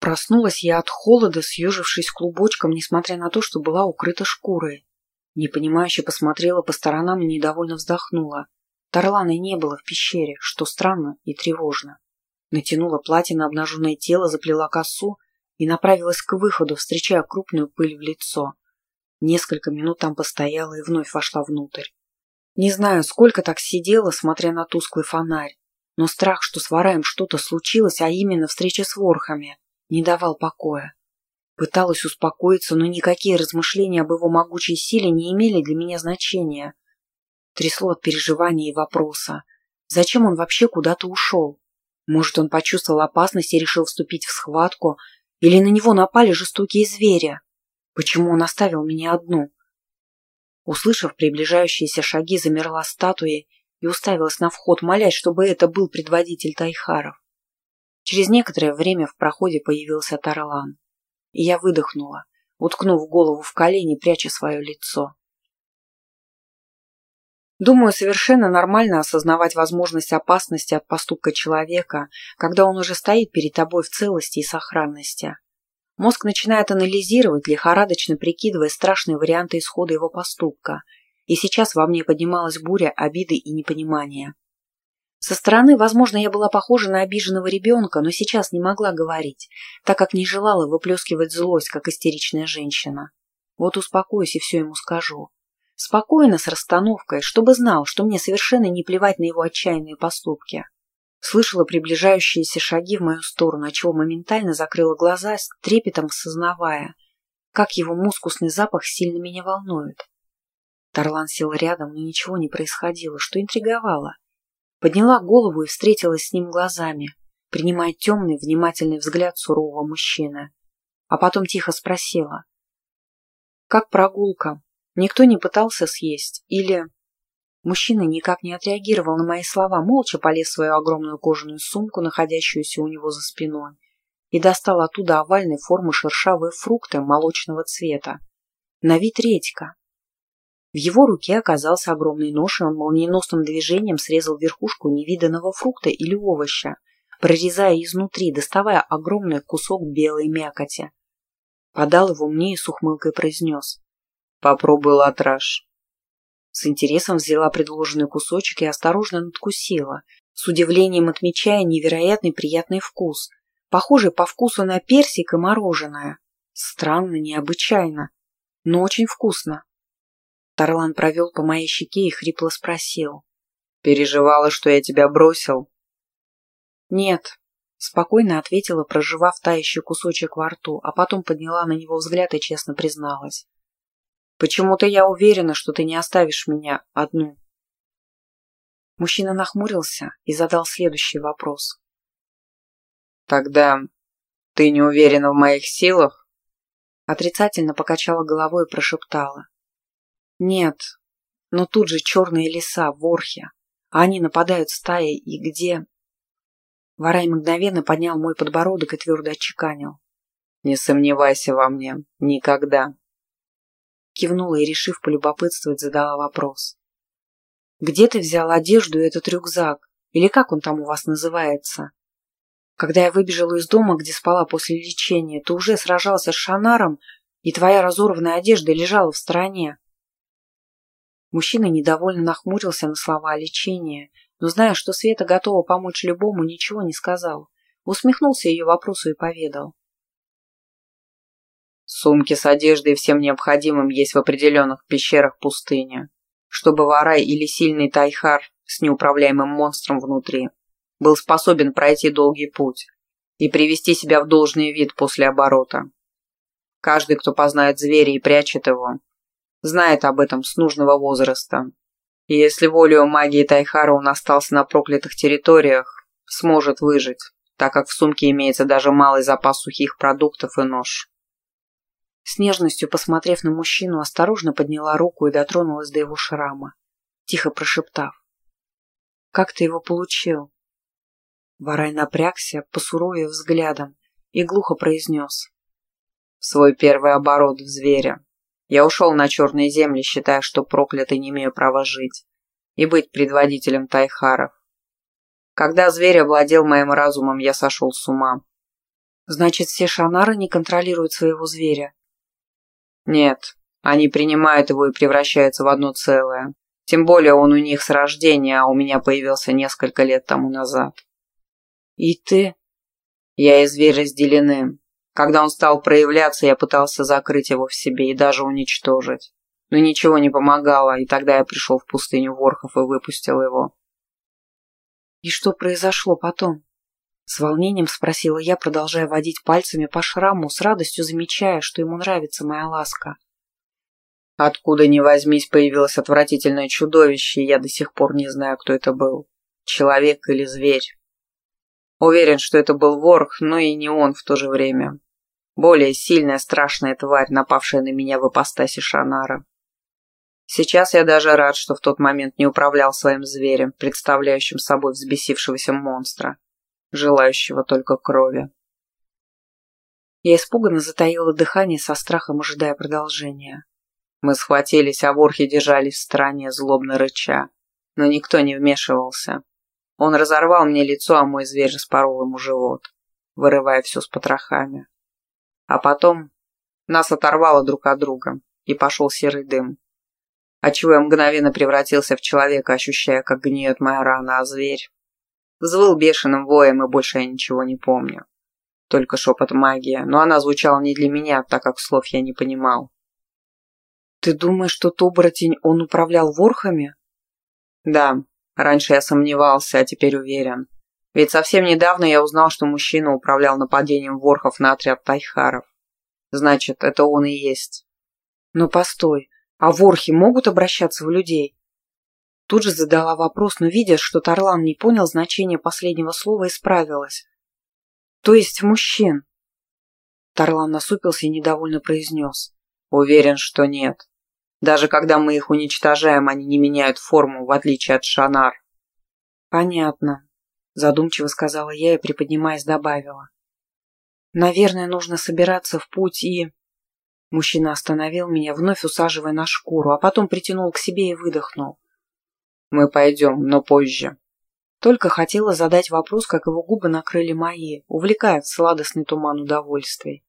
Проснулась я от холода, съежившись клубочком, несмотря на то, что была укрыта шкурой. Непонимающе посмотрела по сторонам и недовольно вздохнула. Тарланы не было в пещере, что странно и тревожно. Натянула платье на обнаженное тело, заплела косу и направилась к выходу, встречая крупную пыль в лицо. Несколько минут там постояла и вновь вошла внутрь. Не знаю, сколько так сидела, смотря на тусклый фонарь, но страх, что с Вараем что-то случилось, а именно встреча с ворхами, не давал покоя. Пыталась успокоиться, но никакие размышления об его могучей силе не имели для меня значения. Трясло от переживания и вопроса. Зачем он вообще куда-то ушел? Может, он почувствовал опасность и решил вступить в схватку? Или на него напали жестокие звери? Почему он оставил меня одну? Услышав приближающиеся шаги, замерла статуей и уставилась на вход, молясь, чтобы это был предводитель Тайхаров. Через некоторое время в проходе появился Тарлан. И я выдохнула, уткнув голову в колени, пряча свое лицо. Думаю, совершенно нормально осознавать возможность опасности от поступка человека, когда он уже стоит перед тобой в целости и сохранности. Мозг начинает анализировать, лихорадочно прикидывая страшные варианты исхода его поступка, и сейчас во мне поднималась буря обиды и непонимания. Со стороны, возможно, я была похожа на обиженного ребенка, но сейчас не могла говорить, так как не желала выплескивать злость, как истеричная женщина. Вот успокоюсь и все ему скажу. Спокойно, с расстановкой, чтобы знал, что мне совершенно не плевать на его отчаянные поступки. Слышала приближающиеся шаги в мою сторону, отчего моментально закрыла глаза, с трепетом осознавая, как его мускусный запах сильно меня волнует. Тарлан сел рядом, но ничего не происходило, что интриговало. Подняла голову и встретилась с ним глазами, принимая темный, внимательный взгляд сурового мужчины. А потом тихо спросила. «Как прогулка? Никто не пытался съесть? Или...» Мужчина никак не отреагировал на мои слова, молча полез в свою огромную кожаную сумку, находящуюся у него за спиной, и достал оттуда овальной формы шершавые фрукты молочного цвета. На вид редька, в его руке оказался огромный нож, и он молниеносным движением срезал верхушку невиданного фрукта или овоща, прорезая изнутри, доставая огромный кусок белой мякоти. Подал его мне и с ухмылкой произнес. «Попробуй латраж». С интересом взяла предложенный кусочек и осторожно надкусила, с удивлением отмечая невероятный приятный вкус, похожий по вкусу на персик и мороженое. Странно, необычайно, но очень вкусно. Тарлан провел по моей щеке и хрипло спросил. «Переживала, что я тебя бросил?» «Нет», — спокойно ответила, проживав тающий кусочек во рту, а потом подняла на него взгляд и честно призналась. «Почему-то я уверена, что ты не оставишь меня одну». Мужчина нахмурился и задал следующий вопрос. «Тогда ты не уверена в моих силах?» Отрицательно покачала головой и прошептала. Нет, но тут же черные леса в Орхе, а они нападают стаей, и где... Варай мгновенно поднял мой подбородок и твердо отчеканил. «Не сомневайся во мне. Никогда». Кивнула и, решив полюбопытствовать, задала вопрос. «Где ты взял одежду и этот рюкзак? Или как он там у вас называется?» Когда я выбежала из дома, где спала после лечения, ты уже сражался с Шанаром, и твоя разорванная одежда лежала в стороне. Мужчина недовольно нахмурился на слова о лечении, но, зная, что Света готова помочь любому, ничего не сказал. Усмехнулся ее вопросу и поведал. Сумки с одеждой и всем необходимым есть в определенных пещерах пустыни, чтобы Варай или сильный Тайхар с неуправляемым монстром внутри был способен пройти долгий путь и привести себя в должный вид после оборота. Каждый, кто познает зверя и прячет его, знает об этом с нужного возраста. И если волею магии Тайхара он остался на проклятых территориях, сможет выжить, так как в сумке имеется даже малый запас сухих продуктов и нож. С нежностью посмотрев на мужчину, осторожно подняла руку и дотронулась до его шрама, тихо прошептав. «Как ты его получил?» Варай напрягся, посуровив взглядом, и глухо произнес. «В свой первый оборот в зверя. Я ушел на черные земли, считая, что проклятый не имею права жить и быть предводителем тайхаров. Когда зверь овладел моим разумом, я сошел с ума. Значит, все шанары не контролируют своего зверя? Нет, они принимают его и превращаются в одно целое. Тем более он у них с рождения, а у меня появился несколько лет тому назад. И ты? Я и зверь разделены. Когда он стал проявляться, я пытался закрыть его в себе и даже уничтожить. Но ничего не помогало, и тогда я пришел в пустыню Ворхов и выпустил его. И что произошло потом? С волнением спросила я, продолжая водить пальцами по шраму, с радостью замечая, что ему нравится моя ласка. Откуда ни возьмись появилось отвратительное чудовище, и я до сих пор не знаю, кто это был. Человек или зверь. Уверен, что это был ворх, но и не он в то же время. Более сильная, страшная тварь, напавшая на меня в ипостаси Шанара. Сейчас я даже рад, что в тот момент не управлял своим зверем, представляющим собой взбесившегося монстра, желающего только крови. Я испуганно затаила дыхание со страхом, ожидая продолжения. Мы схватились, а ворхи держались в стороне, злобно рыча. Но никто не вмешивался. Он разорвал мне лицо, а мой зверь распорол ему живот, вырывая все с потрохами. А потом нас оторвало друг от друга, и пошел серый дым. Отчего я мгновенно превратился в человека, ощущая, как гниет моя рана, а зверь... Взвыл бешеным воем, и больше я ничего не помню. Только шепот магии, но она звучала не для меня, так как слов я не понимал. «Ты думаешь, что оборотень он управлял ворхами?» «Да, раньше я сомневался, а теперь уверен. Ведь совсем недавно я узнал, что мужчина управлял нападением ворхов на отряд тайхаров. Значит, это он и есть». «Но постой, а ворхи могут обращаться в людей?» Тут же задала вопрос, но видя, что Тарлан не понял значения последнего слова, исправилась. «То есть в мужчин?» Тарлан насупился и недовольно произнес. «Уверен, что нет. Даже когда мы их уничтожаем, они не меняют форму, в отличие от Шанар. Понятно, задумчиво сказала я и, приподнимаясь, добавила. Наверное, нужно собираться в путь и... Мужчина остановил меня, вновь усаживая на шкуру, а потом притянул к себе и выдохнул. «Мы пойдем, но позже». Только хотела задать вопрос, как его губы накрыли мои, увлекая в сладостный туман удовольствий.